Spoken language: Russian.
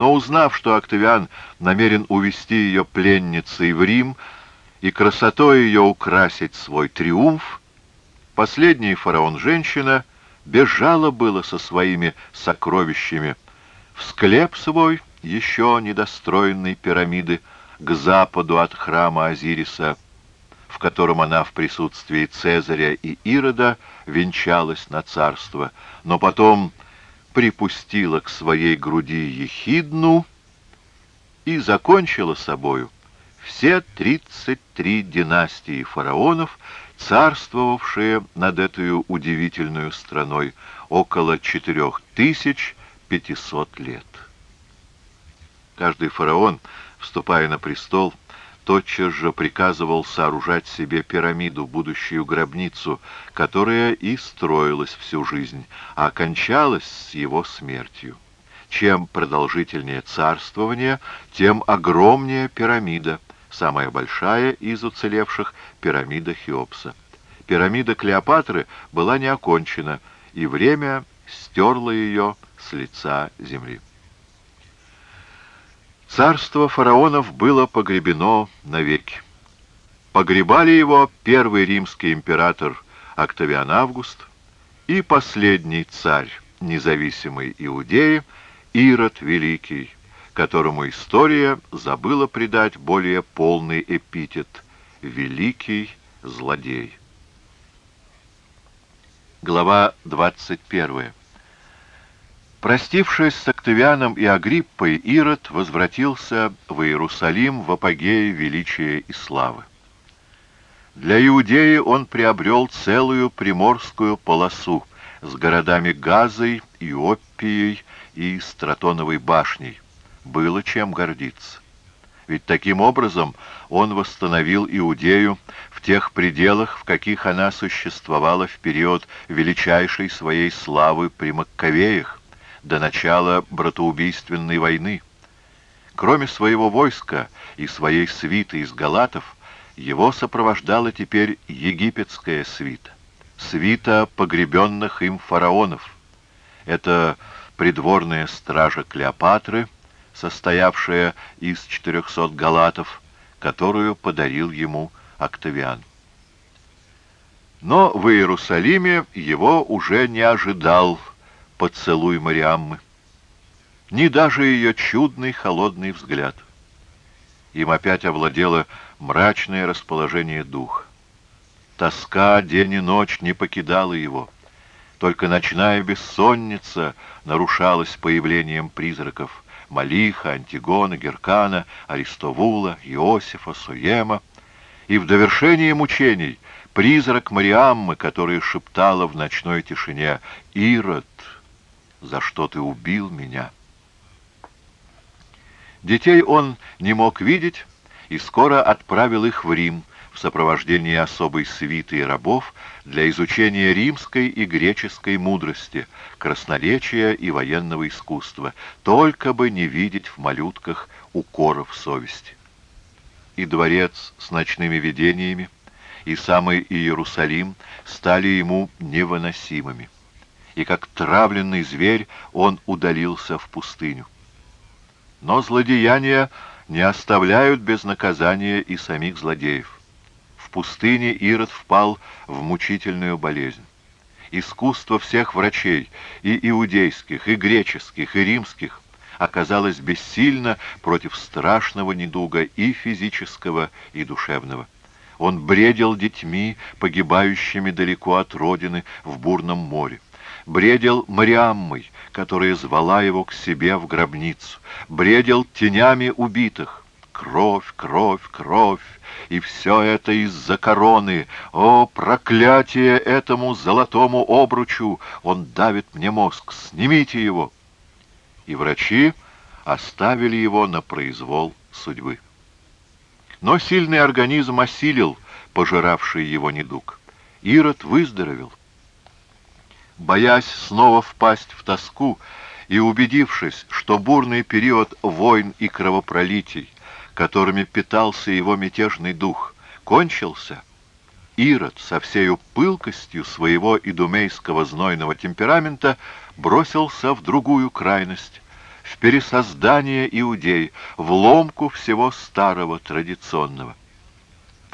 Но узнав, что Октавиан намерен увести ее пленницей в Рим и красотой ее украсить свой триумф, последний фараон-женщина бежала было со своими сокровищами в склеп свой, еще недостроенной пирамиды, к западу от храма Азириса, в котором она в присутствии Цезаря и Ирода венчалась на царство, но потом припустила к своей груди ехидну и закончила собою все 33 династии фараонов, царствовавшие над этой удивительной страной около 4500 лет. Каждый фараон, вступая на престол, тотчас же приказывал сооружать себе пирамиду, будущую гробницу, которая и строилась всю жизнь, а кончалась с его смертью. Чем продолжительнее царствование, тем огромнее пирамида, самая большая из уцелевших — пирамида Хеопса. Пирамида Клеопатры была не окончена, и время стерло ее с лица земли. Царство фараонов было погребено навеки. Погребали его первый римский император Октавиан Август и последний царь независимой Иудеи Ирод Великий, которому история забыла придать более полный эпитет «Великий злодей». Глава 21 Простившись с Октавианом и Агриппой, Ирод возвратился в Иерусалим в апогее величия и славы. Для Иудеи он приобрел целую приморскую полосу с городами Газой, Иоппией и Стратоновой башней. Было чем гордиться. Ведь таким образом он восстановил Иудею в тех пределах, в каких она существовала в период величайшей своей славы при Маккавеях, до начала братоубийственной войны. Кроме своего войска и своей свиты из галатов, его сопровождала теперь египетская свита, свита погребенных им фараонов. Это придворная стража Клеопатры, состоявшая из 400 галатов, которую подарил ему Октавиан. Но в Иерусалиме его уже не ожидал поцелуй Мариаммы, ни даже ее чудный холодный взгляд. Им опять овладело мрачное расположение духа. Тоска день и ночь не покидала его. Только ночная бессонница нарушалась появлением призраков Малиха, Антигона, Геркана, Аристовула, Иосифа, Суема. И в довершение мучений призрак Мариаммы, которая шептала в ночной тишине «Ирод, за что ты убил меня». Детей он не мог видеть и скоро отправил их в Рим в сопровождении особой свиты и рабов для изучения римской и греческой мудрости, красноречия и военного искусства, только бы не видеть в малютках укоров совести. И дворец с ночными видениями, и самый Иерусалим стали ему невыносимыми и как травленный зверь он удалился в пустыню. Но злодеяния не оставляют без наказания и самих злодеев. В пустыне Ирод впал в мучительную болезнь. Искусство всех врачей, и иудейских, и греческих, и римских, оказалось бессильно против страшного недуга и физического, и душевного. Он бредил детьми, погибающими далеко от родины в бурном море бредил Мариаммой, которая звала его к себе в гробницу, бредил тенями убитых. Кровь, кровь, кровь, и все это из-за короны. О, проклятие этому золотому обручу! Он давит мне мозг, снимите его! И врачи оставили его на произвол судьбы. Но сильный организм осилил пожиравший его недуг. Ирод выздоровел боясь снова впасть в тоску и убедившись, что бурный период войн и кровопролитий, которыми питался его мятежный дух, кончился, Ирод со всею пылкостью своего идумейского знойного темперамента бросился в другую крайность, в пересоздание Иудеи, в ломку всего старого традиционного.